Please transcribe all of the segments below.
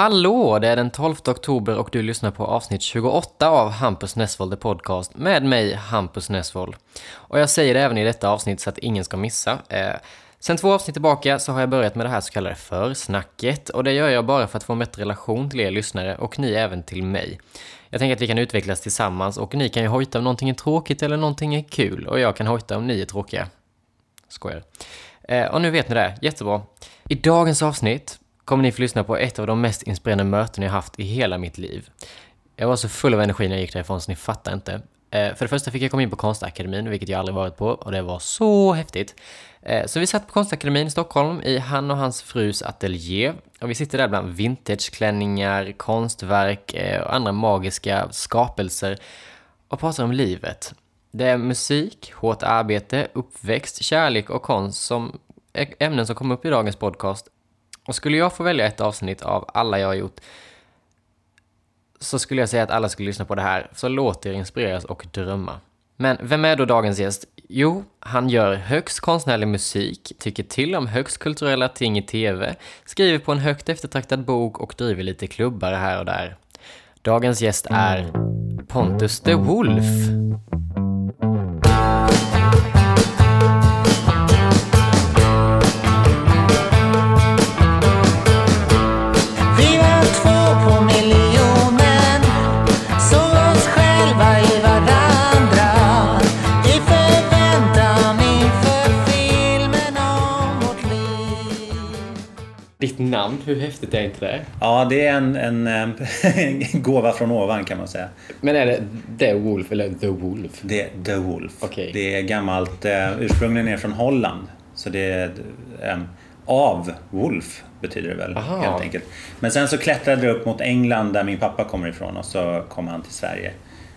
Hallå! Det är den 12 oktober och du lyssnar på avsnitt 28 av Hampus Nessvold The Podcast med mig, Hampus Nessvold. Och jag säger det även i detta avsnitt så att ingen ska missa. Eh, sen två avsnitt tillbaka så har jag börjat med det här så kallade försnacket och det gör jag bara för att få en bättre relation till er lyssnare och ni även till mig. Jag tänker att vi kan utvecklas tillsammans och ni kan ju hojta om någonting är tråkigt eller någonting är kul och jag kan hojta om ni är tråkiga. Skojar. Eh, och nu vet ni det, jättebra. I dagens avsnitt kommer ni få lyssna på ett av de mest inspirerande möten jag haft i hela mitt liv. Jag var så full av energi när jag gick därifrån så ni fattar inte. Eh, för det första fick jag komma in på Konstakademin, vilket jag aldrig varit på, och det var så häftigt. Eh, så vi satt på Konstakademin i Stockholm i han och hans frus ateljé. Och vi sitter där bland vintageklänningar, konstverk eh, och andra magiska skapelser och pratar om livet. Det är musik, hårt arbete, uppväxt, kärlek och konst som ämnen som kommer upp i dagens podcast och skulle jag få välja ett avsnitt av alla jag har gjort så skulle jag säga att alla skulle lyssna på det här, så låt er inspireras och drömma. Men vem är då dagens gäst? Jo, han gör högst konstnärlig musik, tycker till om högst kulturella ting i TV, skriver på en högt eftertraktad bok och driver lite klubbar här och där. Dagens gäst är Pontus de Wolf. Namn, hur häftigt är inte det? Ja, det är en, en, en gåva från ovan kan man säga. Men är det The Wolf eller The Wolf? Det är The Wolf. Okay. Det är gammalt, eh, ursprungligen är från Holland. Så det är um, av Wolf betyder det väl Aha. helt enkelt. Men sen så klättrade det upp mot England där min pappa kommer ifrån och så kom han till Sverige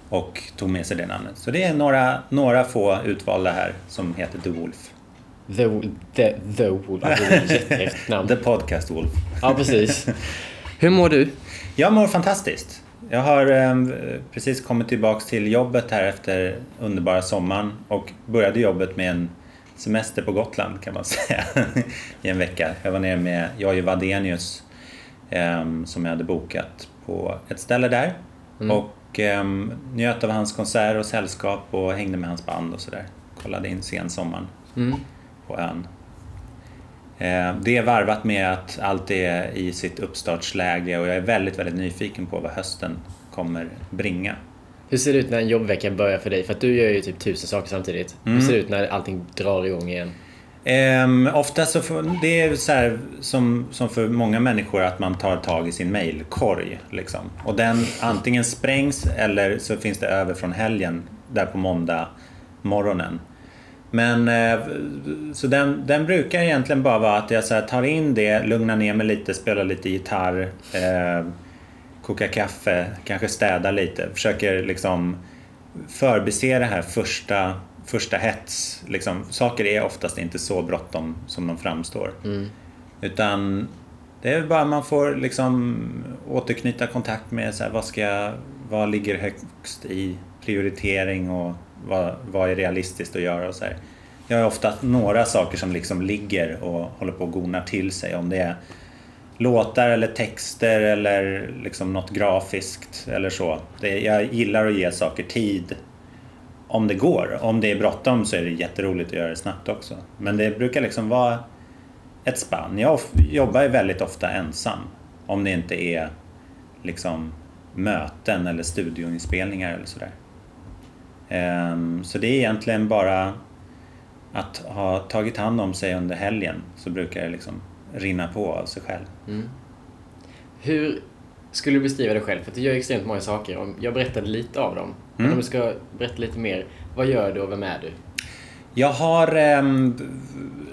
och tog med sig det namnet. Så det är några, några få utvalda här som heter The Wolf. The, the, the Wolf, alltså namn. The Podcast Wolf. Ja, precis. Hur mår du? Jag mår fantastiskt. Jag har eh, precis kommit tillbaks till jobbet här efter underbara sommaren och började jobbet med en semester på Gotland kan man säga i en vecka. Jag var nere med Jojje Wadenius eh, som jag hade bokat på ett ställe där mm. och eh, njöt av hans konsert och sällskap och hängde med hans band och sådär. Kollade in sensommaren. Mm på ön. Det är varvat med att allt är i sitt uppstartsläge och jag är väldigt, väldigt nyfiken på vad hösten kommer bringa. Hur ser det ut när en jobbvecka börjar för dig? För att du gör ju typ tusen saker samtidigt. Mm. Hur ser det ut när allting drar igång igen? Um, ofta så får, det är så här, som, som för många människor att man tar tag i sin mailkorg. Liksom. Och den antingen sprängs eller så finns det över från helgen där på måndag morgonen. Men eh, så den, den brukar egentligen bara vara att jag så tar in det, lugnar ner mig lite, spelar lite gitarr, eh, kokar kaffe, kanske städar lite. Försöker liksom förbise det här första, första hets. Liksom, saker är oftast inte så bråttom som de framstår. Mm. Utan det är bara man får liksom återknyta kontakt med så här, vad, ska, vad ligger högst i prioritering och vad, vad är realistiskt att göra och så här. Jag har ofta några saker som liksom ligger och håller på att gonar till sig. Om det är låtar eller texter eller liksom något grafiskt eller så. Det, jag gillar att ge saker tid om det går. Om det är bråttom så är det jätteroligt att göra det snabbt också. Men det brukar liksom vara ett spann. Jag jobbar väldigt ofta ensam. Om det inte är liksom möten eller studioinspelningar eller sådär. Ehm, så det är egentligen bara att ha tagit hand om sig under helgen så brukar det liksom rinna på av sig själv. Mm. Hur skulle du beskriva dig själv? För du gör extremt många saker. Jag berättade lite av dem. Men mm. om du ska berätta lite mer. Vad gör du och vem är du? Jag har eh,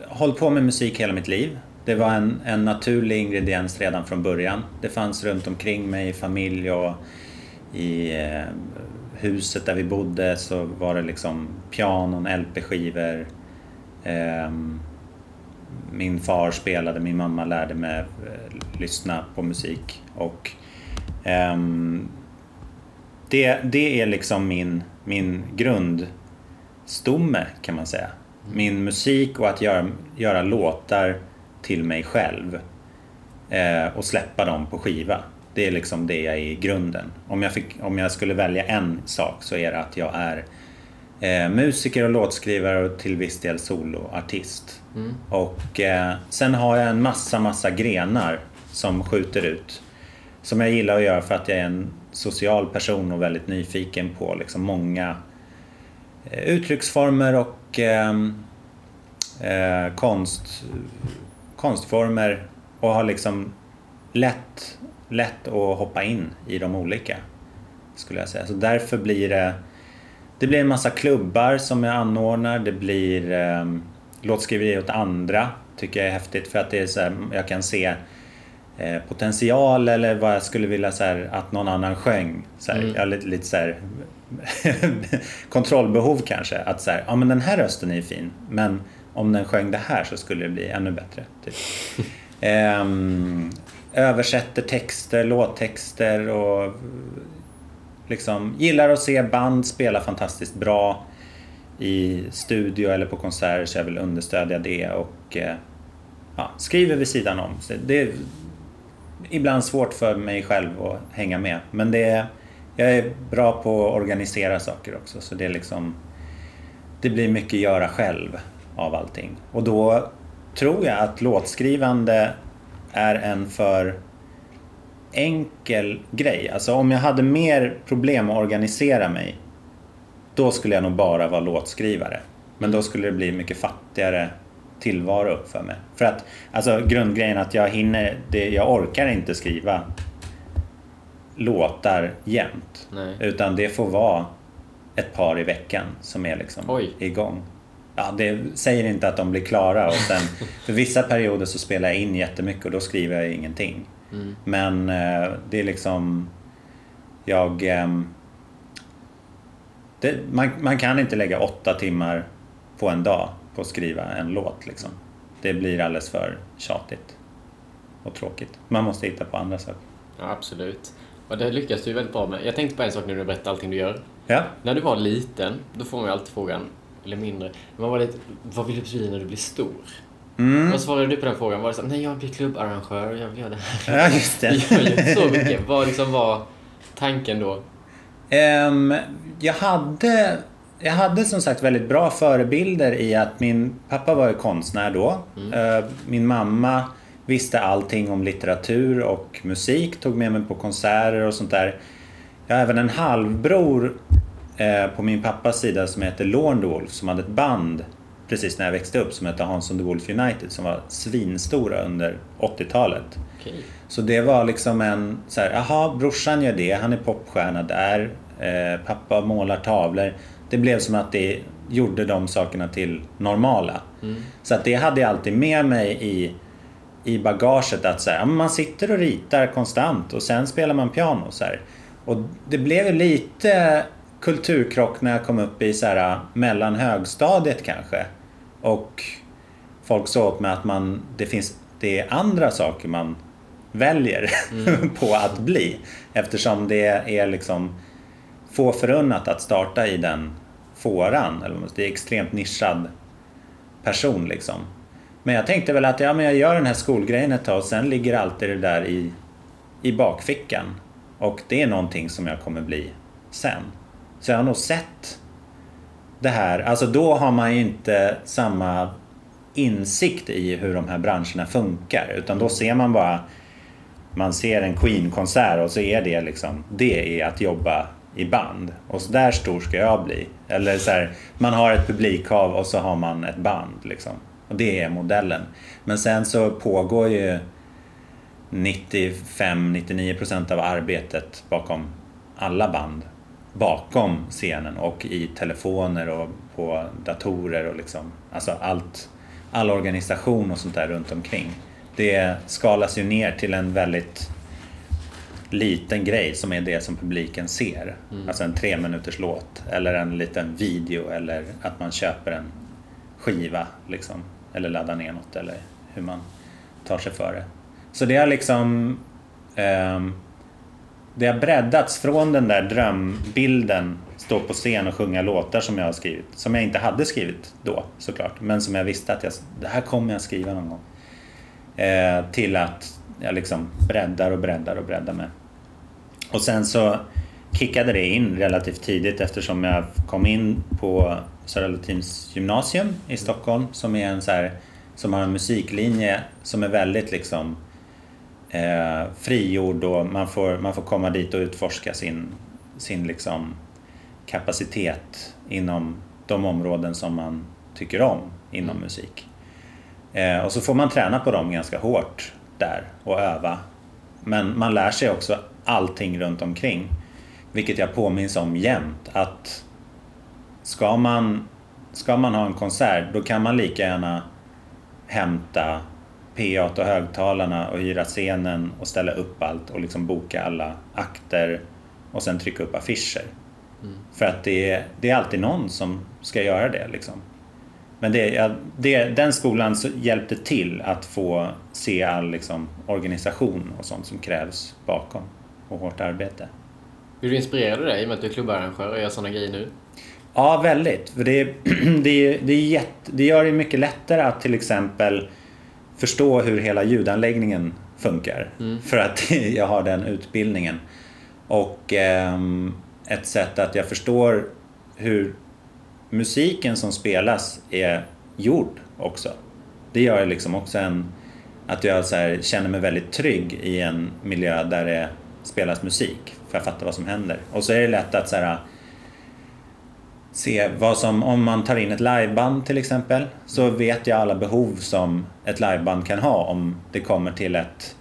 hållit på med musik hela mitt liv. Det var en, en naturlig ingrediens redan från början. Det fanns runt omkring mig i familj och i eh, huset där vi bodde så var det liksom pianon, LP-skivor. Eh, min far spelade, min mamma lärde mig eh, lyssna på musik. Och eh, det, det är liksom min, min grundstomme kan man säga. Mm. Min musik och att göra, göra låtar till mig själv. eh, och släppa dem på skiva. Det är liksom det jag är i grunden. Om jag, fick, om jag skulle välja en sak så är det att jag är eh, musiker och låtskrivare och till viss del soloartist. Mm. Och eh, sen har jag en massa, massa grenar som skjuter ut. Som jag gillar att göra för att jag är en social person och väldigt nyfiken på liksom många eh, uttrycksformer och eh, eh, konst, konstformer och har liksom lätt, lätt att hoppa in i de olika. Skulle jag säga. Så därför blir det det blir en massa klubbar som jag anordnar. Det blir eh, låtskriveri åt andra. Tycker jag är häftigt för att det är så här, jag kan se eh, potential eller vad jag skulle vilja så här, att någon annan sjöng. Så här, Mm. Jag lite, lite så här, kontrollbehov kanske. Att så här, ja men den här rösten är fin. Men om den sjöng det här så skulle det bli ännu bättre. Typ. Ehm, översätter texter, låttexter och liksom gillar att se band spela fantastiskt bra i studio eller på konserter så jag vill understödja det och eh, ja, skriver vid sidan om. Så det är ibland svårt för mig själv att hänga med men det är, jag är bra på att organisera saker också så det är liksom det blir mycket göra själv av allting och då tror jag att låtskrivande är en för enkel grej. Alltså om jag hade mer problem att organisera mig då skulle jag nog bara vara låtskrivare. Men då skulle det bli mycket fattigare tillvaro för mig. För att alltså grundgrejen att jag hinner, det, jag orkar inte skriva låtar jämt. Nej. Utan det får vara ett par i veckan som är liksom Oj. igång. Ja, det säger inte att de blir klara och sen för vissa perioder så spelar jag in jättemycket och då skriver jag ingenting. Mm. Men eh, det är liksom jag ehm, det, man, man kan inte lägga åtta timmar på en dag på att skriva en låt liksom. Det blir alldeles för tjatigt och tråkigt. Man måste hitta på andra saker. Ja, absolut. Och det lyckas du ju väldigt bra med. Jag tänkte på en sak när du berättade allting du gör. Ja, När du var liten, då får man ju alltid frågan, eller mindre, man var lite, vad vill du bli när du blir stor? mm. Vad svarade du på den frågan? Var det så nej jag blir klubbarrangör, jag vill göra det här. ja just det. Jag gör så mycket. Vad liksom var tanken då? Ehm, jag, hade, jag hade som sagt väldigt bra förebilder i att min pappa var ju konstnär då. Eh, min mamma visste allting om litteratur och musik, tog med mig på konserter och sånt där. Jag har även en halvbror på min pappas sida som heter Lorne Wolf som hade ett band precis när jag växte upp som hette Hansson the Wolf United som var svinstora under 80-talet. Okej. Så det var liksom en så här, jaha, brorsan gör det, han är popstjärna där, eh, pappa målar tavlor. Det blev som att det gjorde de sakerna till normala. Så att det hade jag alltid med mig i, i bagaget att så här, man sitter och ritar konstant och sen spelar man piano. Så här. Och det blev lite kulturkrock när jag kom upp i så här, mellan högstadiet kanske. Och folk sa åt mig att man, det finns det är andra saker man väljer på att bli. Eftersom det är liksom få förunnat att starta i den fåran. Det är extremt nischad person liksom. Men jag tänkte väl att ja, men jag gör den här skolgrejen ett tag och sen ligger alltid det där i, i bakfickan. Och det är någonting som jag kommer bli sen. Så jag har nog sett det här. Alltså då har man ju inte samma insikt i hur de här branscherna funkar. Utan då ser man bara man ser en Queen-konsert och så är det liksom det är att jobba i band. Och så där stor ska jag bli. Eller så här, man har ett publikhav och så har man ett band liksom. Och det är modellen. Men sen så pågår ju 95-99% av arbetet bakom alla band bakom scenen och i telefoner och på datorer och liksom alltså allt all organisation och sånt där runt omkring. Det skalas ju ner till en väldigt liten grej som är det som publiken ser. Alltså en tre minuters låt eller en liten video eller att man köper en skiva liksom. Eller laddar ner något eller hur man tar sig för det. Så det har liksom ehm, det har breddats från den där drömbilden stå på scen och sjunga låtar som jag har skrivit. Som jag inte hade skrivit då såklart. Men som jag visste att jag, det här kommer jag skriva någon gång. Eh, till att jag liksom breddar och breddar och breddar mig. Och sen så kickade det in relativt tidigt eftersom jag kom in på Södra Latins gymnasium i Stockholm som är en så här, som har en musiklinje som är väldigt liksom eh, frigjord och man får, man får komma dit och utforska sin, sin liksom kapacitet inom de områden som man tycker om inom Mm. musik. Eh, och så får man träna på dem ganska hårt där och öva. Men man lär sig också allting runt omkring. Vilket jag påminns om jämt att ska man, ska man ha en konsert då kan man lika gärna hämta PA och högtalarna och hyra scenen och ställa upp allt och liksom boka alla akter och sen trycka upp affischer. För att det är, det är alltid någon som ska göra det. Liksom. Men det, det, den skolan hjälpte till att få se all liksom, organisation och sånt som krävs bakom och hårt arbete. Blir du inspirerad av det i och med att du är klubbarrangör och gör sådana grejer nu? Ja, väldigt. För det, det, det, är jätte, det gör det mycket lättare att till exempel förstå hur hela ljudanläggningen funkar. För att jag har den utbildningen. Och ehm, ett sätt att jag förstår hur musiken som spelas är gjord också. Det gör liksom också en, att jag här, känner mig väldigt trygg i en miljö där det spelas musik. För jag fattar vad som händer. Och så är det lätt att så här, se vad som, om man tar in ett liveband till exempel, så vet jag alla behov som ett liveband kan ha om det kommer till ett,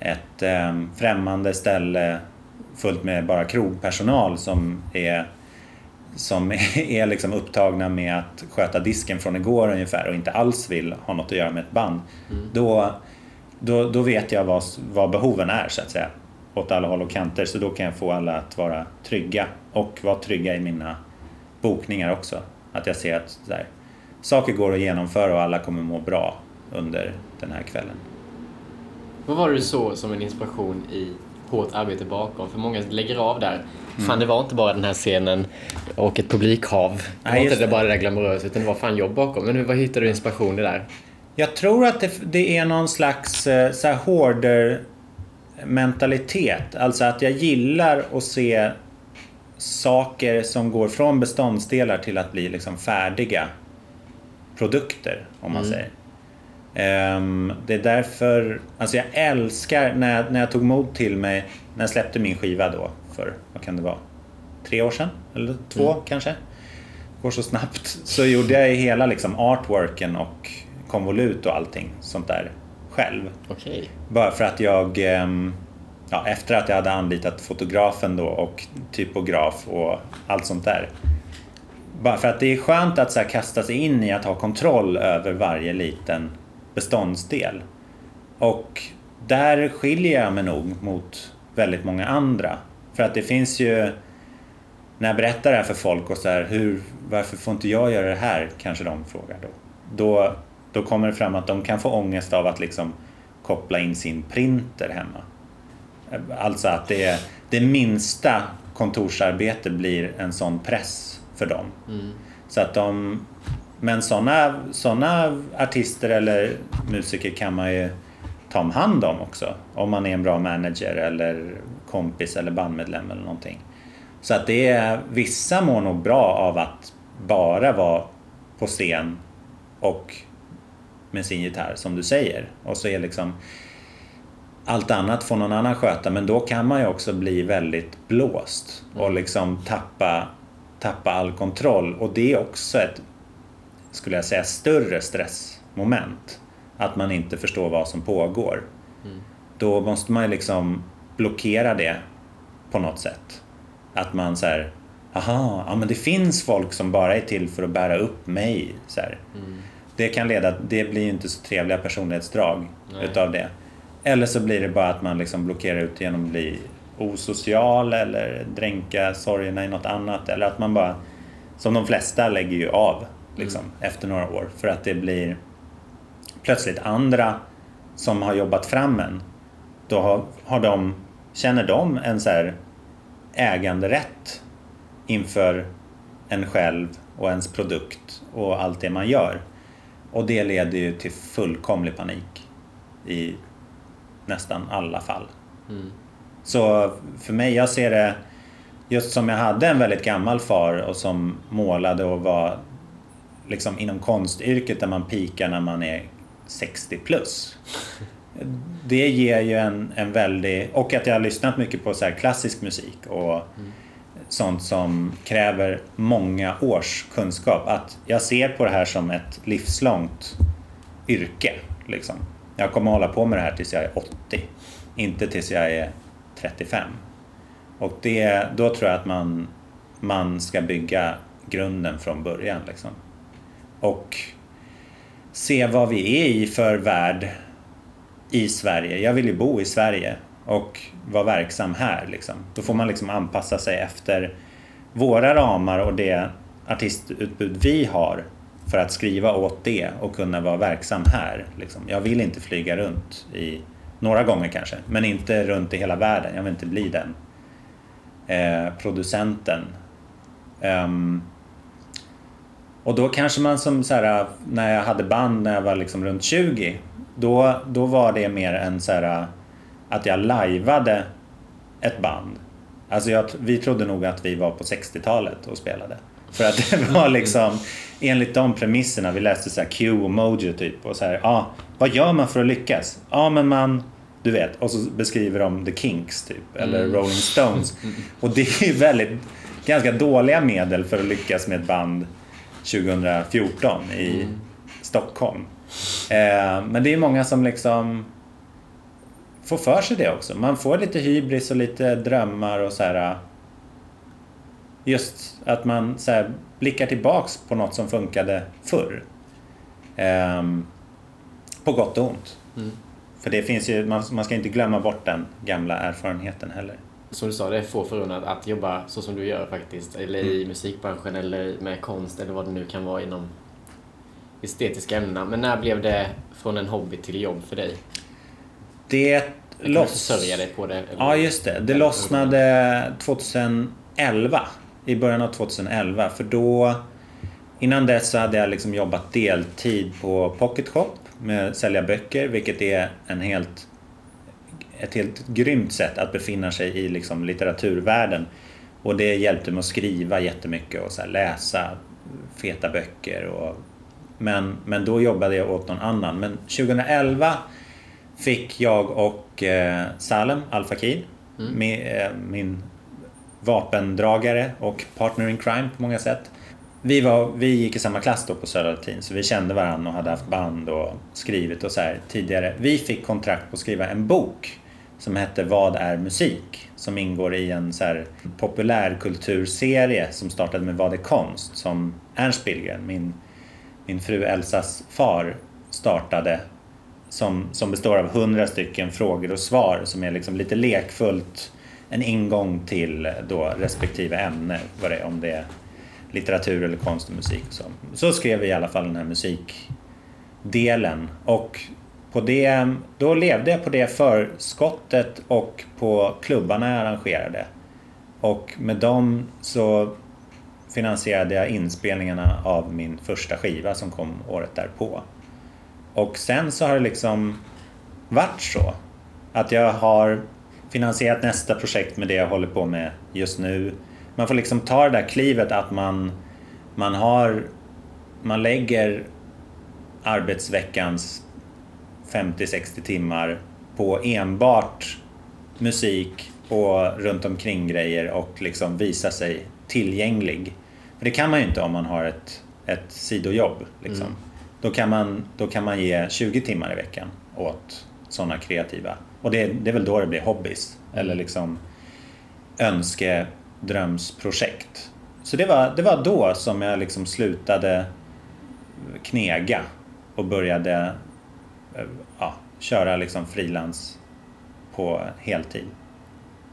ett eh, främmande ställe fullt med bara krogpersonal som är som är liksom upptagna med att sköta disken från igår ungefär och inte alls vill ha något att göra med ett band. Då, då, då vet jag vad, vad behoven är så att säga. Åt alla håll och kanter. Så då kan jag få alla att vara trygga och vara trygga i mina bokningar också. Att jag ser att här, saker går att genomföra och alla kommer må bra under den här kvällen. Vad var det du såg som en inspiration i hårt arbete bakom? För många lägger av där. Fan, det var inte bara den här scenen och ett publikhav. Det var Nej, inte just det bara det där glamorösa, utan det var fan jobb bakom. Men vad hittade du inspiration i där? Jag tror att det, det är någon slags eh, så här hoarder mentalitet. Alltså att jag gillar att se saker som går från beståndsdelar till att bli liksom färdiga produkter, om man säger. Ehm, det är därför, alltså jag älskar när jag, när jag tog mod till mig, när jag släppte min skiva då för, vad kan det vara, tre år sedan? Eller två kanske? Går så snabbt. Så gjorde jag hela liksom artworken och konvolut och allting sånt där själv. Okej. Bara för att jag, ehm, ja, efter att jag hade anlitat fotografen då och typograf och allt sånt där. Bara för att det är skönt att så här, kasta sig in i att ha kontroll över varje liten beståndsdel. Och där skiljer jag mig nog mot väldigt många andra. För att det finns ju, när jag berättar det här för folk och så här, hur, varför får inte jag göra det här? Kanske de frågar då. Då, då kommer det fram att de kan få ångest av att liksom koppla in sin printer hemma. Alltså att det, det minsta kontorsarbete blir en sån press för dem. Så att de, men sådana såna artister eller musiker kan man ju ta om hand om också. Om man är en bra manager eller kompis eller bandmedlem eller någonting. Så att det är, vissa mår nog bra av att bara vara på scen och med sin gitarr som du säger. Och så är liksom allt annat får någon annan sköta men då kan man ju också bli väldigt blåst och liksom tappa, tappa all kontroll och det är också ett, skulle jag säga, större stressmoment. Att man inte förstår vad som pågår. Då måste man ju liksom blockera det på något sätt. Att man så här, aha, ja men det finns folk som bara är till för att bära upp mig. Så här. Det kan leda, det blir ju inte så trevliga personlighetsdrag Nej. utav det. Eller så blir det bara att man liksom blockerar ut genom att bli osocial eller dränka sorgerna i något annat. Eller att man bara, som de flesta lägger ju av liksom, efter några år. För att det blir plötsligt andra som har jobbat fram en. Då har, har de, känner de en så här äganderätt inför en själv och ens produkt och allt det man gör. Och det leder ju till fullkomlig panik i nästan alla fall. Så för mig, jag ser det just som jag hade en väldigt gammal far och som målade och var liksom inom konstyrket där man pikar när man är 60 plus. Det ger ju en, en väldig... Och att jag har lyssnat mycket på så här klassisk musik och sånt som kräver många års kunskap. Att jag ser på det här som ett livslångt yrke. Liksom. Jag kommer hålla på med det här tills jag är 80. Inte tills jag är 35. Och det, då tror jag att man, man ska bygga grunden från början. Liksom. Och se vad vi är i för värld i Sverige. Jag vill ju bo i Sverige och vara verksam här. Liksom. Då får man liksom anpassa sig efter våra ramar och det artistutbud vi har för att skriva åt det och kunna vara verksam här. Liksom. Jag vill inte flyga runt i några gånger kanske, men inte runt i hela världen. Jag vill inte bli den eh, producenten. Um, och då kanske man som så här, när jag hade band när jag var liksom runt 20, då, då var det mer en så här, att jag lajvade ett band. Alltså jag, vi trodde nog att vi var på 60-talet och spelade. För att det var liksom enligt de premisserna, vi läste så här Q och Mojo typ och så här, ja, ah, vad gör man för att lyckas? Ja, ah, men man, du vet, och så beskriver de The Kinks typ, eller Mm. Rolling Stones. Och det är ju väldigt, ganska dåliga medel för att lyckas med ett band 2014 i Stockholm. Eh, men det är många som liksom får för sig det också. Man får lite hybris och lite drömmar och så här. Just att man så här, blickar tillbaks på något som funkade förr. Ehm, på gott och ont. För det finns ju, man, man ska inte glömma bort den gamla erfarenheten heller. Som du sa, det är få förunnat att jobba så som du gör faktiskt. Eller i musikbranschen eller med konst eller vad det nu kan vara inom estetiska ämnena. Men när blev det från en hobby till jobb för dig? Det loss... dig på det? Eller? Ja, just det. Det lossnade 2011. I början av 2011. För då... Innan dess så hade jag liksom jobbat deltid på Pocket Shop med att sälja böcker, vilket är en helt, ett helt grymt sätt att befinna sig i liksom litteraturvärlden. Och det hjälpte mig att skriva jättemycket och så läsa feta böcker. Och, men, men då jobbade jag åt någon annan. Men 2011 fick jag och eh, Salem Al Fakir, med, eh, min vapendragare och partner in crime på många sätt. Vi, var, vi gick i samma klass då på Södra Latin så vi kände varandra och hade haft band och skrivit och så här tidigare. Vi fick kontrakt på att skriva en bok som hette Vad är musik? Som ingår i en så här populärkulturserie som startade med Vad är konst? Som Ernst Billgren, min, min fru Elsas far, startade som, som består av hundra stycken frågor och svar som är liksom lite lekfullt en ingång till då respektive ämne, vad det är, om det är litteratur eller konst och musik. Och så. så skrev vi i alla fall den här musikdelen och på det, då levde jag på det förskottet och på klubbarna jag arrangerade. Och med dem så finansierade jag inspelningarna av min första skiva som kom året därpå. Och sen så har det liksom varit så att jag har finansierat nästa projekt med det jag håller på med just nu. Man får liksom ta det där klivet att man, man har, man lägger arbetsveckans 50-60 timmar på enbart musik och runt omkring grejer och liksom visa sig tillgänglig. För det kan man ju inte om man har ett, ett sidojobb. Liksom. Då, kan man, då kan man ge 20 timmar i veckan åt sådana kreativa. Och det, det är väl då det blir hobbys. Eller liksom önskedrömsprojekt. Så det var, det var då som jag liksom slutade knega och började eh, ja, köra liksom frilans på heltid.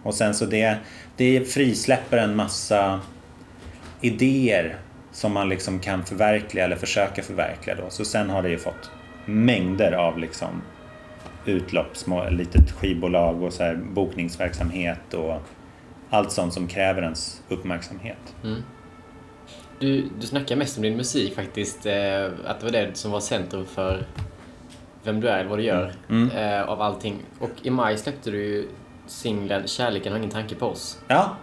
Och sen så det, det frisläpper en massa idéer som man liksom kan förverkliga eller försöka förverkliga då. Så sen har det ju fått mängder av liksom utlopp, små, litet skivbolag och så här bokningsverksamhet och allt sånt som kräver ens uppmärksamhet. Du, du snackar mest om din musik faktiskt. Eh, att det var det som var centrum för vem du är eller vad du gör Mm. eh, av allting. Och i maj släppte du ju singeln Kärleken har ingen tanke på oss. Ja,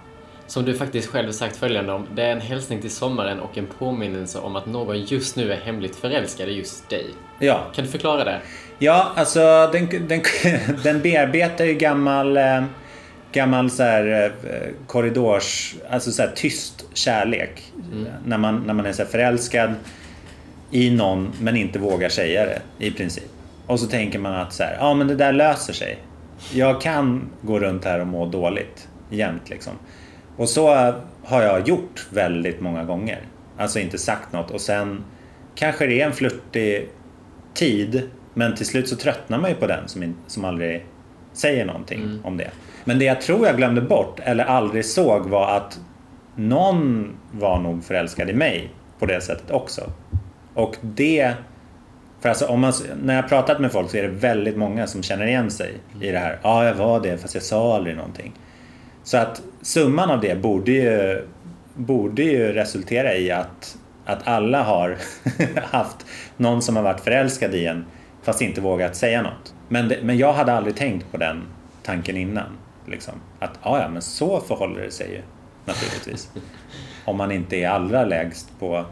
Som du faktiskt själv sagt följande om. Det är en hälsning till sommaren och en påminnelse om att någon just nu är hemligt förälskad i just dig. ja. Kan du förklara det? Ja, alltså den, den, den bearbetar ju gammal, eh, gammal så här, eh, korridors, alltså så här tyst kärlek. När, man, när man är så förälskad i någon men inte vågar säga det i princip. Och så tänker man att så här, ja men det där löser sig. Jag kan gå runt här och må dåligt jämt liksom. Och så har jag gjort väldigt många gånger. Alltså inte sagt något och sen kanske det är en flörtig tid men till slut så tröttnar man ju på den som, in, som aldrig säger någonting om det. Men det jag tror jag glömde bort eller aldrig såg var att någon var nog förälskad i mig på det sättet också. Och det... För alltså om man, när jag har pratat med folk så är det väldigt många som känner igen sig i det här. Ja, jag var det fast jag sa aldrig någonting. Så att summan av det borde ju, borde ju resultera i att, att alla har haft någon som har varit förälskad i en fast inte vågat säga något. Men, det, men jag hade aldrig tänkt på den tanken innan. Liksom. Att ja, ja, men så förhåller det sig ju naturligtvis. Om man inte är allra lägst på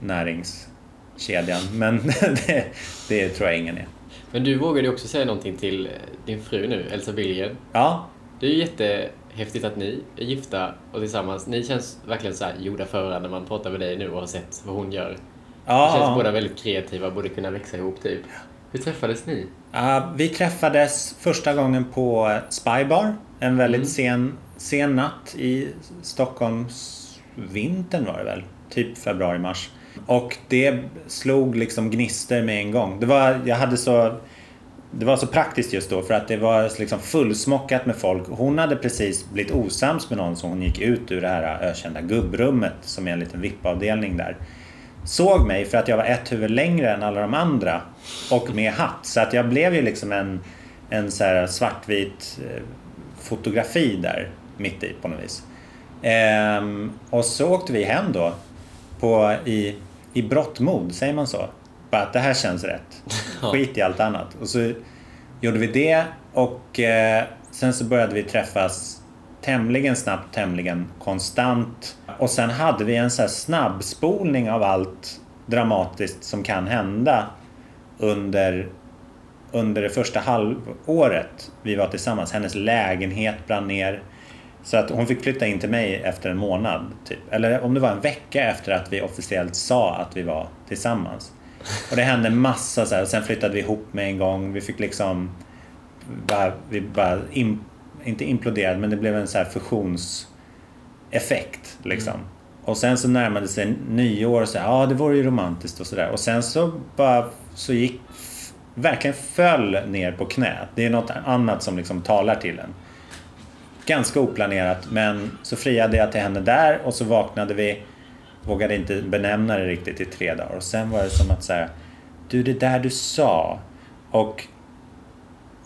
näringskedjan. Men det, det tror jag ingen är. Men du vågade ju också säga någonting till eh, din fru nu, Elsa Billgren. Ja, Det är ju jättehäftigt att ni är gifta och tillsammans. Ni känns verkligen så här gjorda för varandra när man pratar med dig nu och har sett vad hon gör. ja, Ni känns båda väldigt kreativa, borde kunna växa ihop typ. Hur träffades ni? Ja, vi träffades första gången på Spybar. En väldigt sen, sen natt i Stockholms vintern var det väl. Typ februari-mars. Och det slog liksom gnister med en gång. Det var, jag hade så... Det var så praktiskt just då för att det var liksom fullsmockat med folk. Hon hade precis blivit osams med någon så hon gick ut ur det här ökända gubbrummet som är en liten VIP-avdelning där såg mig för att jag var ett huvud längre än alla de andra och med hatt. Så att jag blev ju liksom en, en så svartvit eh, fotografi där mitt i på något vis. Ehm, och så åkte vi hem då på, i, i brottmod, säger man så? Bara att det här känns rätt. Skit i allt annat. Och så gjorde vi det och eh, sen så började vi träffas tämligen snabbt, tämligen konstant. Och sen hade vi en så här snabbspolning av allt dramatiskt som kan hända under, under det första halvåret vi var tillsammans. Hennes lägenhet brann ner. Så att hon fick flytta in till mig efter en månad. Typ. Eller om det var en vecka efter att vi officiellt sa att vi var tillsammans. Och det hände massa så här. Och sen flyttade vi ihop med en gång. Vi fick liksom... Bara, vi bara... Im, inte imploderade, men det blev en så här fusionseffekt. Liksom. Och sen så närmade sig nyår och så ja ja det vore ju romantiskt och sådär. Och sen så bara så gick... Verkligen föll ner på knä. Det är något annat som liksom talar till en. Ganska oplanerat men så friade jag till henne där och så vaknade vi. Vågade inte benämna det riktigt i tre dagar. Och sen var det som att så här, du det där du sa. Och,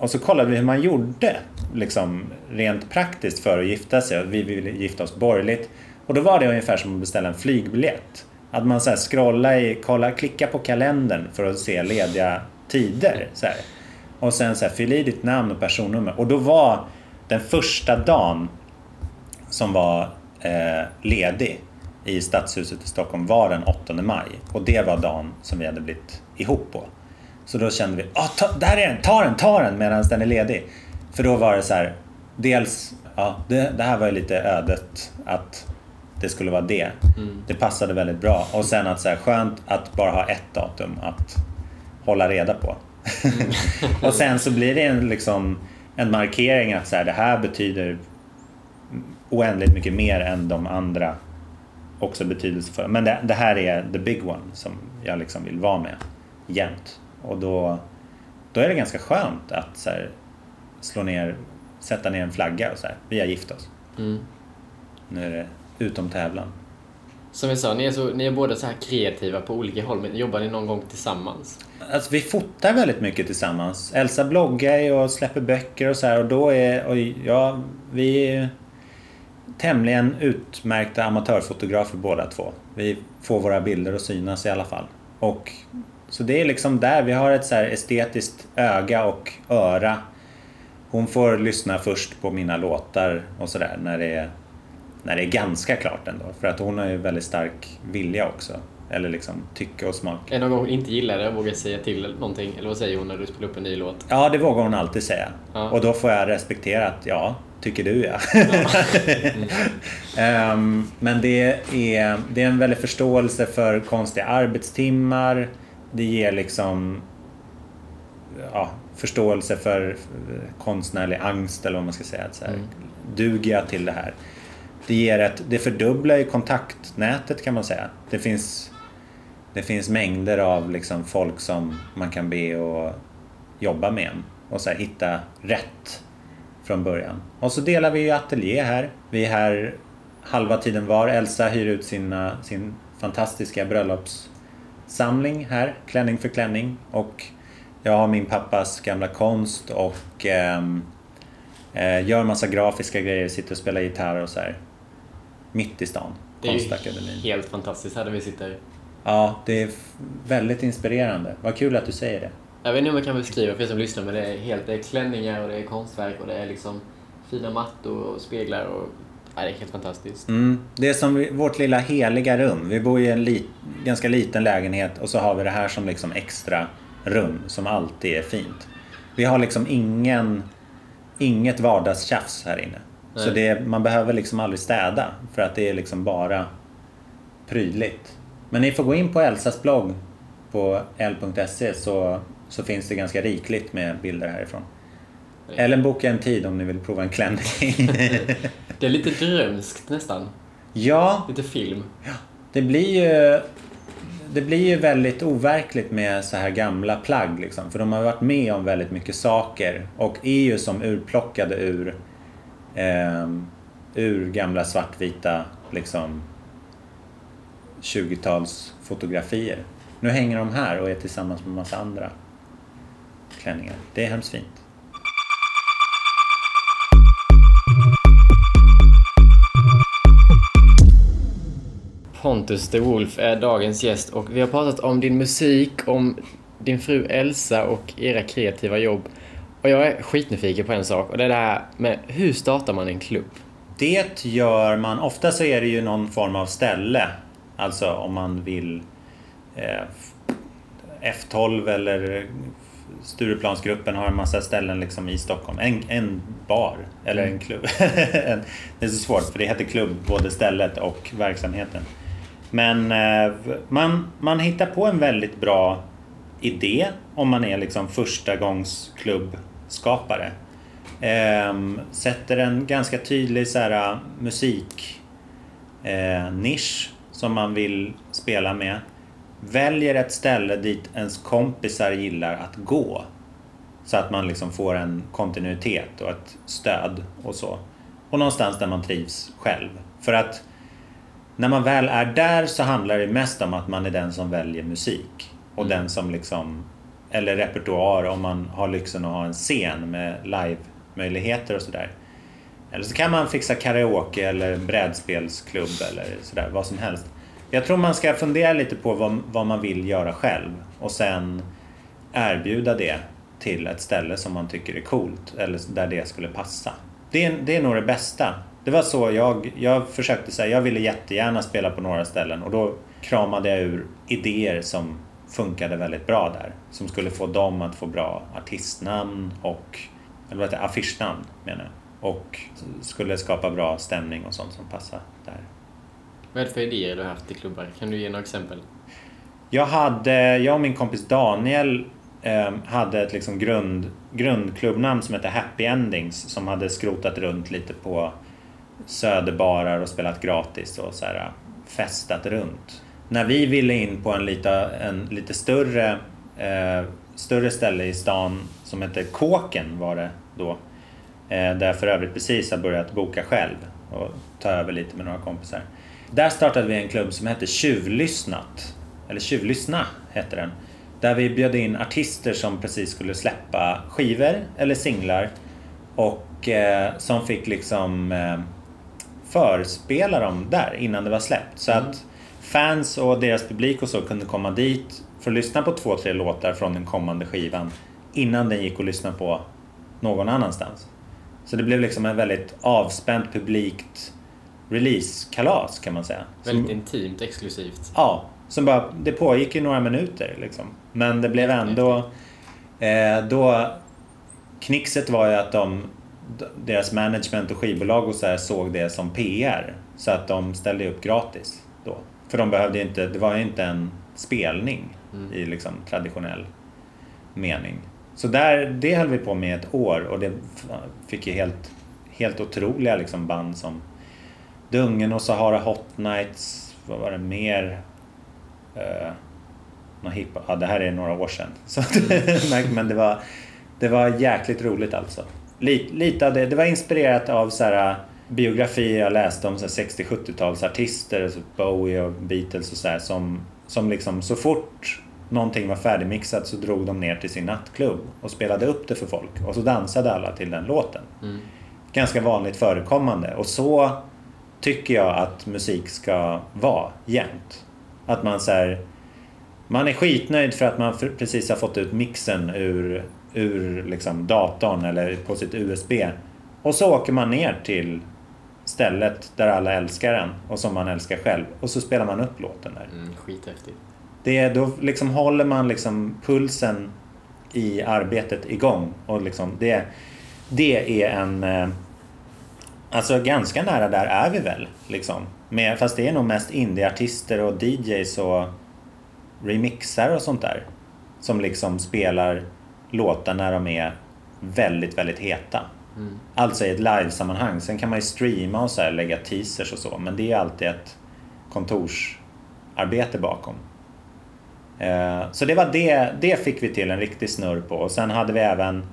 och så kollade vi hur man gjorde liksom rent praktiskt för att gifta sig. Vi ville gifta oss borgerligt. Och då var det ungefär som att beställa en flygbiljett. Att man så här scrolla i, kolla, klicka på kalendern för att se lediga tider. Så här. Och sen så här, fyll i ditt namn och personnummer. Och då var den första dagen som var eh, ledig i Stadshuset i Stockholm var den 8 maj. Och det var dagen som vi hade blivit ihop på. Så då kände vi, ah, ta, där är den, ta den, ta den medan den är ledig. För då var det så här, dels, ja, det, det här var ju lite ödet att det skulle vara det. Det passade väldigt bra. Och sen att så här, skönt att bara ha ett datum att hålla reda på. och sen så blir det en, liksom, en markering att så här, det här betyder oändligt mycket mer än de andra också betydelsefulla. Men det, det här är the big one som jag liksom vill vara med jämt. Och då, då är det ganska skönt att så här, slå ner, sätta ner en flagga och så här, vi har gift oss. Mm. Nu är det utom tävlan. Som jag sa, ni är, så, ni är båda så här kreativa på olika håll, men jobbar ni någon gång tillsammans? Alltså vi fotar väldigt mycket tillsammans. Elsa bloggar och släpper böcker och så här och då är, och ja, vi är tämligen utmärkta amatörfotografer båda två. Vi får våra bilder att synas i alla fall. Och Så det är liksom där vi har ett så estetiskt öga och öra. Hon får lyssna först på mina låtar och sådär när det är när det är ganska klart ändå. För att hon har ju väldigt stark vilja också. Eller liksom tycke och smak. Är det någon gång hon inte gillar det och vågar säga till någonting? Eller vad säger hon när du spelar upp en ny låt? Ja, det vågar hon alltid säga. Ja. Och då får jag respektera att ja, tycker du ja. Ehm, men det är, det är en väldig förståelse för konstiga arbetstimmar. Det ger liksom ja, förståelse för konstnärlig angst eller vad man ska säga. Att så här, Duger jag till det här? Det, ger ett, det fördubblar ju kontaktnätet kan man säga. Det finns, det finns mängder av liksom folk som man kan be och jobba med och så här, hitta rätt från början. Och så delar vi ju ateljé här. Vi är här halva tiden var. Elsa hyr ut sina, sin fantastiska bröllopssamling här, klänning för klänning. Och jag har min pappas gamla konst och ehm, eh, gör massa grafiska grejer, sitter och spelar gitarr och så här. Mitt i stan, Det är ju Konstakademin. helt fantastiskt här där vi sitter. Ja, det är väldigt inspirerande. Vad kul att du säger det. Jag vet inte om jag kan beskriva för er som lyssnar men det är helt det är klänningar och det är konstverk och det är liksom fina mattor och speglar och ja, det är helt fantastiskt. Mm. Det är som vårt lilla heliga rum. Vi bor i en li- ganska liten lägenhet och så har vi det här som liksom extra rum som alltid är fint. Vi har liksom ingen, inget vardagstjafs här inne. Så Nej. det, man behöver liksom aldrig städa för att det är liksom bara prydligt. Men ni får gå in på Elsas blogg på l.se så, så finns det ganska rikligt med bilder härifrån. Eller boka en tid om ni vill prova en klänning. Det är lite drömskt nästan. ja, Lite film. Det blir ju det blir ju väldigt overkligt med så här gamla plagg liksom. För de har varit med om väldigt mycket saker och är ju som urplockade ur ehm, ur gamla svartvita liksom 20-tals fotografier. Nu hänger de här och är tillsammans med massa andra klänningar. Det är hemskt fint. Pontus de Wolf är dagens gäst och vi har pratat om din musik, om din fru Elsa och era kreativa jobb. Och jag är skitnyfiken på en sak och det är det här med hur startar man en klubb? Det gör man, ofta så är det ju någon form av ställe. Alltså om man vill eh, F12 eller Stureplansgruppen har en massa ställen liksom i Stockholm. En, en bar eller en klubb. en, det är så svårt för det heter klubb, både stället och verksamheten. Men eh, man, man hittar på en väldigt bra idé om man är liksom första gångs klubbskapare. Ehm, sätter en ganska tydlig så här, musik eh, nisch som man vill spela med. Väljer ett ställe dit ens kompisar gillar att gå. Så att man liksom får en kontinuitet och ett stöd och så. Och någonstans där man trivs själv. För att när man väl är där så handlar det mest om att man är den som väljer musik. Och den som liksom, eller repertoar om man har lyxen att ha en scen med live-möjligheter och sådär. Eller så kan man fixa karaoke eller brädspelsklubb eller sådär, vad som helst. Jag tror man ska fundera lite på vad, vad man vill göra själv och sen erbjuda det till ett ställe som man tycker är coolt eller där det skulle passa. Det är, det är nog det bästa. Det var så jag, jag försökte säga, jag ville jättegärna spela på några ställen och då kramade jag ur idéer som funkade väldigt bra där. Som skulle få dem att få bra artistnamn och, eller vad heter affischnamn menar jag. Och skulle skapa bra stämning och sånt som passar där. Vad är det för idéer du har haft i klubbar? Kan du ge några exempel? Jag, hade, jag och min kompis Daniel eh, hade ett liksom grund, grundklubbnamn som hette Happy Endings som hade skrotat runt lite på söderbarar och spelat gratis och så här, äh, festat runt. När vi ville in på en lite, en lite större, eh, större ställe i stan som hette Kåken var det då. Eh, där jag för övrigt precis har börjat boka själv och ta över lite med några kompisar. Där startade vi en klubb som hette Tjuvlyssnat. Eller Tjuvlyssna hette den. Där vi bjöd in artister som precis skulle släppa skivor eller singlar. Och eh, som fick liksom eh, förspela dem där innan det var släppt. Så att fans och deras publik och så kunde komma dit, för att lyssna på två, tre låtar från den kommande skivan innan den gick att lyssna på någon annanstans. Så det blev liksom en väldigt avspänt publikt releasekalas kan man säga. Väldigt som, intimt, exklusivt. Ja, som bara, det pågick i några minuter liksom. Men det blev ändå... Eh, då... Knixet var ju att de, deras management och skivbolag och så här såg det som PR. Så att de ställde upp gratis då. För de behövde inte, det var ju inte en spelning mm. i liksom traditionell mening. Så där, det höll vi på med ett år och det fick ju helt, helt otroliga liksom band som Dungen och Sahara Hot Nights. Vad var det mer? Uh, någon hip ja, det här är några år sedan. Så men det var, det var jäkligt roligt alltså. Lite, lite det, det var inspirerat av så här, biografier jag läste om 60-70-talsartister, alltså Bowie och Beatles och så här, som, som liksom så fort någonting var färdigmixat så drog de ner till sin nattklubb och spelade upp det för folk och så dansade alla till den låten. Mm. Ganska vanligt förekommande och så tycker jag att musik ska vara jämt. Att man så här, man är skitnöjd för att man precis har fått ut mixen ur, ur liksom datorn eller på sitt USB. Och så åker man ner till stället där alla älskar den och som man älskar själv. Och så spelar man upp låten där. Mm, skithäftigt. Det, då liksom håller man liksom pulsen i arbetet igång. Och liksom det, det är en... Eh, alltså ganska nära där är vi väl. Liksom. Med, fast det är nog mest indieartister och DJs och remixar och sånt där. Som liksom spelar låtar när de är väldigt, väldigt heta. Mm. Alltså i ett livesammanhang. Sen kan man ju streama och så här, lägga teasers och så. Men det är alltid ett kontorsarbete bakom. Eh, så det var det, det fick vi till en riktig snurr på. Och sen hade vi även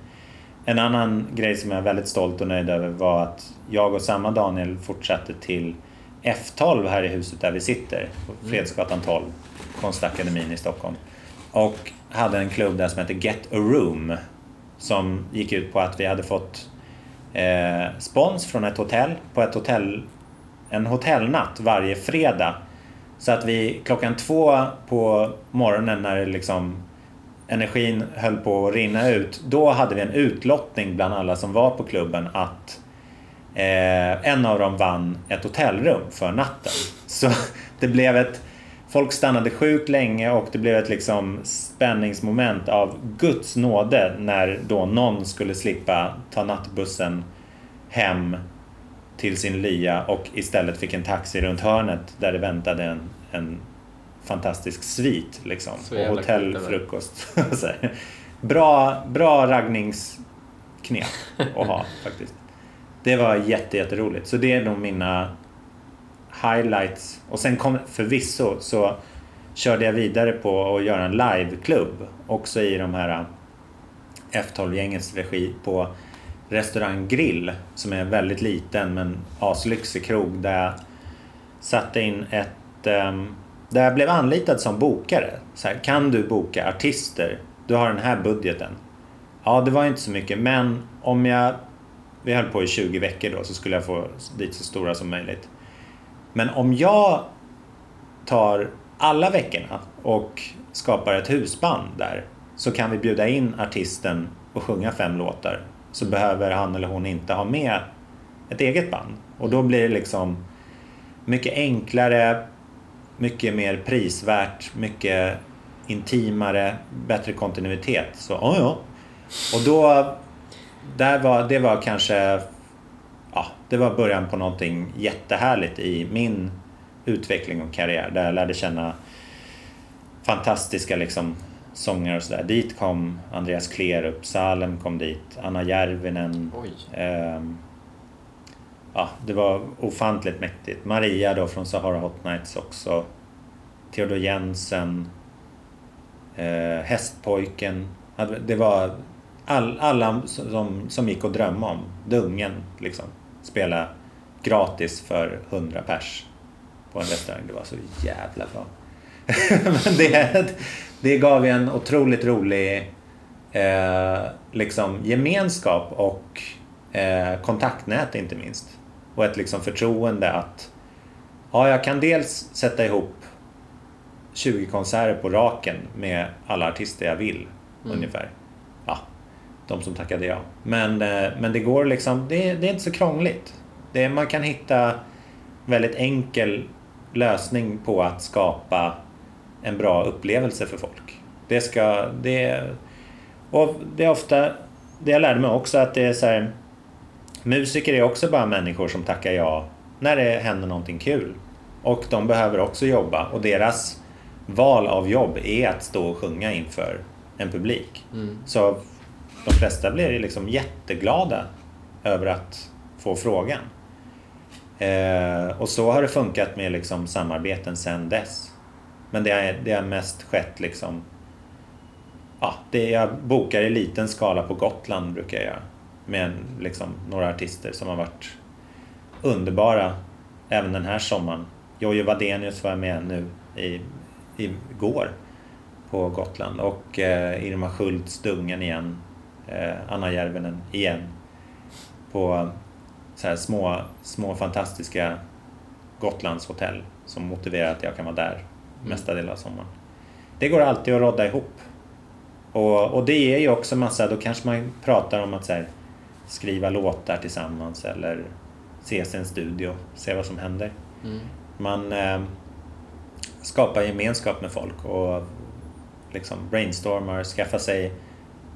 en annan grej som jag är väldigt stolt och nöjd över var att jag och samma Daniel fortsatte till F12 här i huset där vi sitter, på mm. Fredsgatan 12, Konstakademin i Stockholm. Och hade en klubb där som hette Get a Room. Som gick ut på att vi hade fått eh, spons från ett hotell på ett hotell, en hotellnatt varje fredag. Så att vi klockan två på morgonen när liksom energin höll på att rinna ut, då hade vi en utlottning bland alla som var på klubben att eh, en av dem vann ett hotellrum för natten. Så det blev ett Folk stannade sjukt länge och det blev ett liksom spänningsmoment av Guds nåde när då någon skulle slippa ta nattbussen hem till sin lya och istället fick en taxi runt hörnet där det väntade en, en fantastisk svit liksom. och hotellfrukost. bra, bra raggningsknep att ha faktiskt. Det var jätteroligt. Så det är nog mina highlights. Och sen kom förvisso så körde jag vidare på att göra en liveklubb. Också i de här eh, F12-gängets regi på restaurang Grill som är väldigt liten men aslyxig krog där jag satte in ett... Um, där jag blev anlitad som bokare. Så här, kan du boka artister? Du har den här budgeten. Ja, det var inte så mycket men om jag... Vi höll på i 20 veckor då så skulle jag få dit så stora som möjligt. Men om jag tar alla veckorna och skapar ett husband där så kan vi bjuda in artisten och sjunga fem låtar. Så behöver han eller hon inte ha med ett eget band. Och då blir det liksom mycket enklare, mycket mer prisvärt, mycket intimare, bättre kontinuitet. Så ja, ja. Och då, där var, det var kanske ja, det var början på någonting jättehärligt i min utveckling och karriär där jag lärde känna fantastiska liksom, sångare och sådär. Dit kom Andreas Klerup, Salem kom dit, Anna Järvinen. Eh, ja, det var ofantligt mäktigt. Maria då från Sahara Hot Nights också. Theodor Jensen. Eh, Hästpojken. Det var all, alla som, som gick att drömma om. Dungen liksom spela gratis för 100 pers på en restaurang. Det var så jävla bra. Men det, det gav en otroligt rolig eh, liksom gemenskap och eh, kontaktnät inte minst. Och ett liksom förtroende att ja, jag kan dels sätta ihop 20 konserter på raken med alla artister jag vill. Mm. Ungefär. Ja, de som tackade ja. Men, eh, men det går liksom, det, det är inte så krångligt. Det, man kan hitta väldigt enkel lösning på att skapa en bra upplevelse för folk. Det ska, det, och det är ofta, det jag lärde mig också att det är så här, musiker är också bara människor som tackar ja när det händer någonting kul. Och de behöver också jobba och deras val av jobb är att stå och sjunga inför en publik. Mm. Så de flesta blir liksom jätteglada över att få frågan. Eh, och så har det funkat med liksom samarbeten sedan dess. Men det, är, det har mest skett liksom... Ja, det jag bokar i liten skala på Gotland brukar jag göra. Med liksom, några artister som har varit underbara även den här sommaren. Jojje Wadenius var jag med nu i, igår på Gotland och eh, Irma Schultz Dungen igen. Eh, Anna Järvenen igen. På så här små, små fantastiska Gotlandshotell som motiverar att jag kan vara där mesta delen av sommaren. Det går alltid att rodda ihop. Och, och det ger ju också massa, då kanske man pratar om att så här, skriva låtar tillsammans eller ses i en studio, se vad som händer. Mm. Man eh, skapar gemenskap med folk och liksom brainstormar, skaffar sig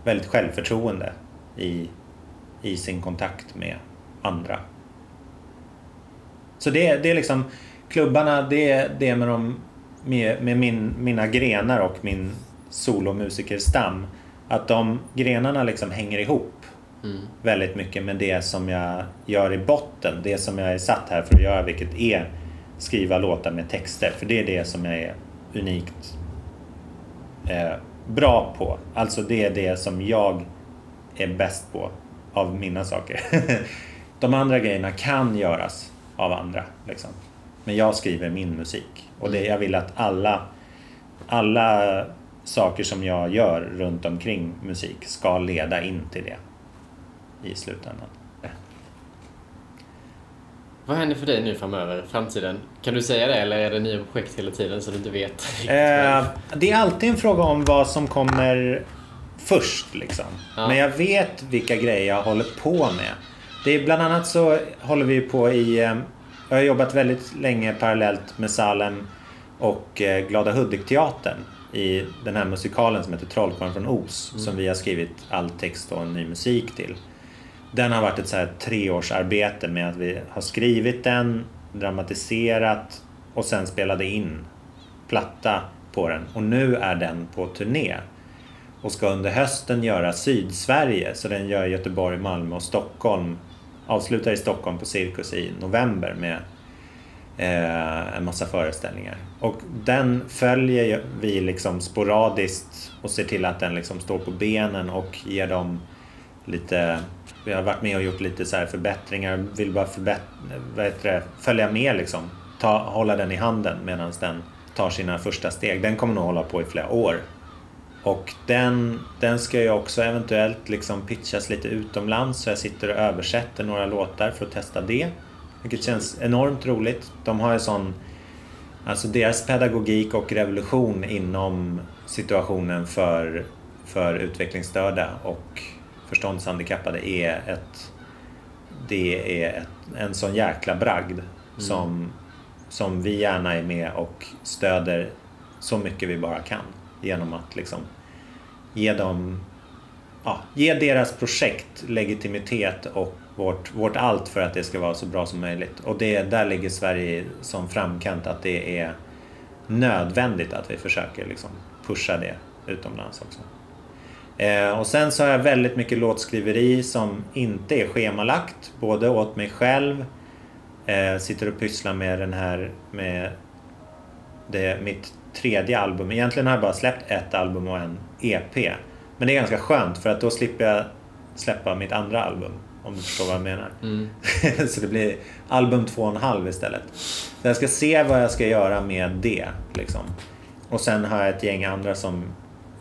väldigt självförtroende i, i sin kontakt med andra. Så det, det är liksom, klubbarna, det är det med, de, med, med min, mina grenar och min solomusikerstam. Att de grenarna liksom hänger ihop Mm. väldigt mycket med det som jag gör i botten. Det som jag är satt här för att göra, vilket är skriva låtar med texter. För det är det som jag är unikt eh, bra på. Alltså det är det som jag är bäst på av mina saker. De andra grejerna kan göras av andra. Liksom. Men jag skriver min musik. Och det, jag vill att alla, alla saker som jag gör runt omkring musik ska leda in till det i slutändan. Vad händer för dig nu framöver, framtiden? Kan du säga det eller är det nya projekt hela tiden så du inte vet? Eh, det är alltid en fråga om vad som kommer först. Liksom. Ja. Men jag vet vilka grejer jag håller på med. Det är bland annat så håller vi på i... Eh, jag har jobbat väldigt länge parallellt med Salem och eh, Glada Hudik-teatern i den här musikalen som heter Trollkarlen från Os som vi har skrivit all text och ny musik till. Den har varit ett så här treårsarbete med att vi har skrivit den, dramatiserat och sen spelade in platta på den. Och nu är den på turné. Och ska under hösten göra Sydsverige. Så den gör Göteborg, Malmö och Stockholm. Avslutar i Stockholm på Cirkus i november med eh, en massa föreställningar. Och den följer vi liksom sporadiskt och ser till att den liksom står på benen och ger dem lite vi har varit med och gjort lite så här förbättringar, vill bara förbättra, det, följa med liksom. Ta, hålla den i handen medan den tar sina första steg. Den kommer nog hålla på i flera år. Och den, den ska ju också eventuellt liksom pitchas lite utomlands så jag sitter och översätter några låtar för att testa det. Vilket känns enormt roligt. De har ju sån, alltså deras pedagogik och revolution inom situationen för, för utvecklingsstörda och förståndshandikappade är ett det är ett, en sån jäkla bragd som, som vi gärna är med och stöder så mycket vi bara kan genom att liksom ge dem ja, ge deras projekt legitimitet och vårt, vårt allt för att det ska vara så bra som möjligt. Och det, där ligger Sverige som framkant att det är nödvändigt att vi försöker liksom pusha det utomlands också. Eh, och sen så har jag väldigt mycket låtskriveri som inte är schemalagt. Både åt mig själv, eh, sitter och pysslar med den här med det, mitt tredje album. Egentligen har jag bara släppt ett album och en EP. Men det är ganska skönt för att då slipper jag släppa mitt andra album. Om du förstår vad jag menar. Mm. så det blir album två och en halv istället. Så jag ska se vad jag ska göra med det. Liksom. Och sen har jag ett gäng andra som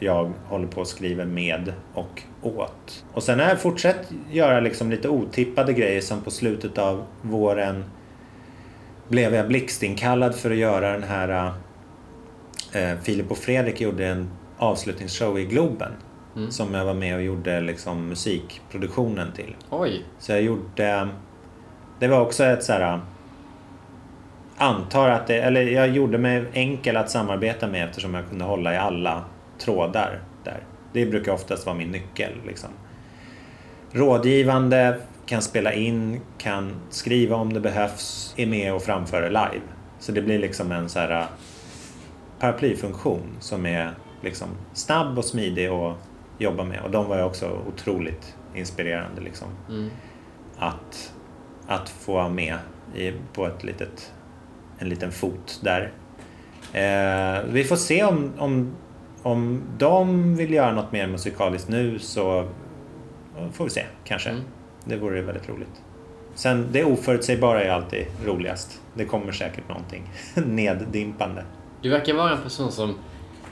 jag håller på och skriver med och åt. Och sen har jag fortsatt göra liksom lite otippade grejer som på slutet av våren blev jag blixtinkallad för att göra den här eh, Filip och Fredrik gjorde en avslutningsshow i Globen. Mm. Som jag var med och gjorde liksom musikproduktionen till. Oj. Så jag gjorde... Det var också ett så här... Antar att det... Eller jag gjorde mig enkel att samarbeta med eftersom jag kunde hålla i alla trådar där. Det brukar oftast vara min nyckel. Liksom. Rådgivande, kan spela in, kan skriva om det behövs, är med och framföra live. Så det blir liksom en så här paraplyfunktion som är liksom snabb och smidig att jobba med. Och de var ju också otroligt inspirerande liksom. Mm. Att, att få vara med i, på ett litet, en liten fot där. Eh, vi får se om, om, om de vill göra något mer musikaliskt nu så får vi se, kanske. Mm. Det vore väldigt roligt. Sen det oförutsägbara är alltid roligast. Det kommer säkert någonting neddimpande. Du verkar vara en person som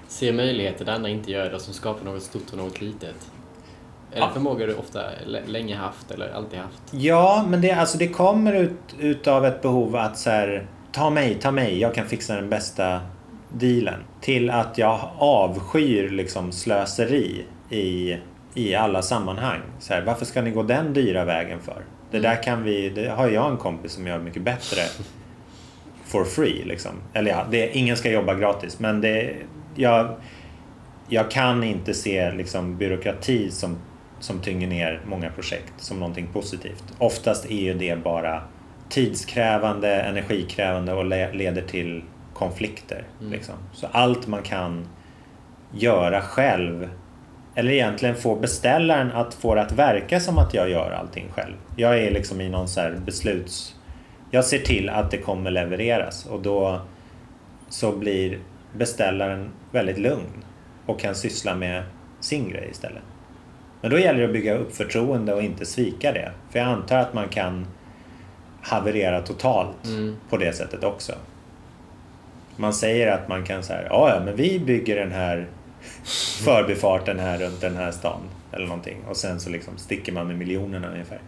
ser möjligheter där andra inte gör det och som skapar något stort och något litet. Det Ja. förmågor du ofta länge haft eller alltid haft? Ja, men det, alltså, det kommer ut utav ett behov att så här, ta mig, ta mig, jag kan fixa den bästa dealen. Till att jag avskyr liksom slöseri i, i alla sammanhang. Så här, varför ska ni gå den dyra vägen för? Det där kan vi, det har jag en kompis som gör mycket bättre for free. Liksom. Eller ja, det, ingen ska jobba gratis men det, jag, jag kan inte se liksom, byråkrati som, som tynger ner många projekt som någonting positivt. Oftast är ju det bara tidskrävande, energikrävande och le- leder till konflikter. Liksom. Så allt man kan göra själv eller egentligen få beställaren att få det att verka som att jag gör allting själv. Jag är liksom i någon så här besluts... Jag ser till att det kommer levereras och då så blir beställaren väldigt lugn och kan syssla med sin grej istället. Men då gäller det att bygga upp förtroende och inte svika det. För jag antar att man kan haverera totalt Mm. på det sättet också. Man säger att man kan säga, ja ja men vi bygger den här förbifarten här runt den här stan. Eller någonting. Och sen så liksom sticker man med miljonerna ungefär.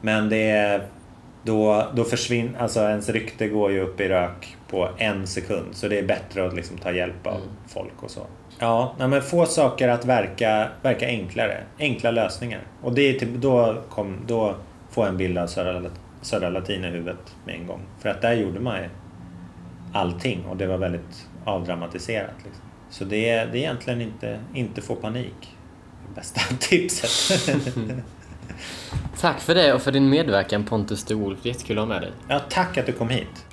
Men det är... Då, då försvinner... Alltså ens rykte går ju upp i rök på en sekund. Så det är bättre att liksom ta hjälp av Mm. folk och så. Ja, men få saker att verka, verka enklare. Enkla lösningar. Och det är typ, då, kom, då får jag en bild av södra, södra latin i huvudet med en gång. För att där gjorde man ju allting och det var väldigt avdramatiserat. Liksom. Så det är, det är egentligen inte, inte få panik. Det bästa tipset. Tack för det och för din medverkan Pontus de Wolf. Jättekul att ha med dig. ja, tack att du kom hit.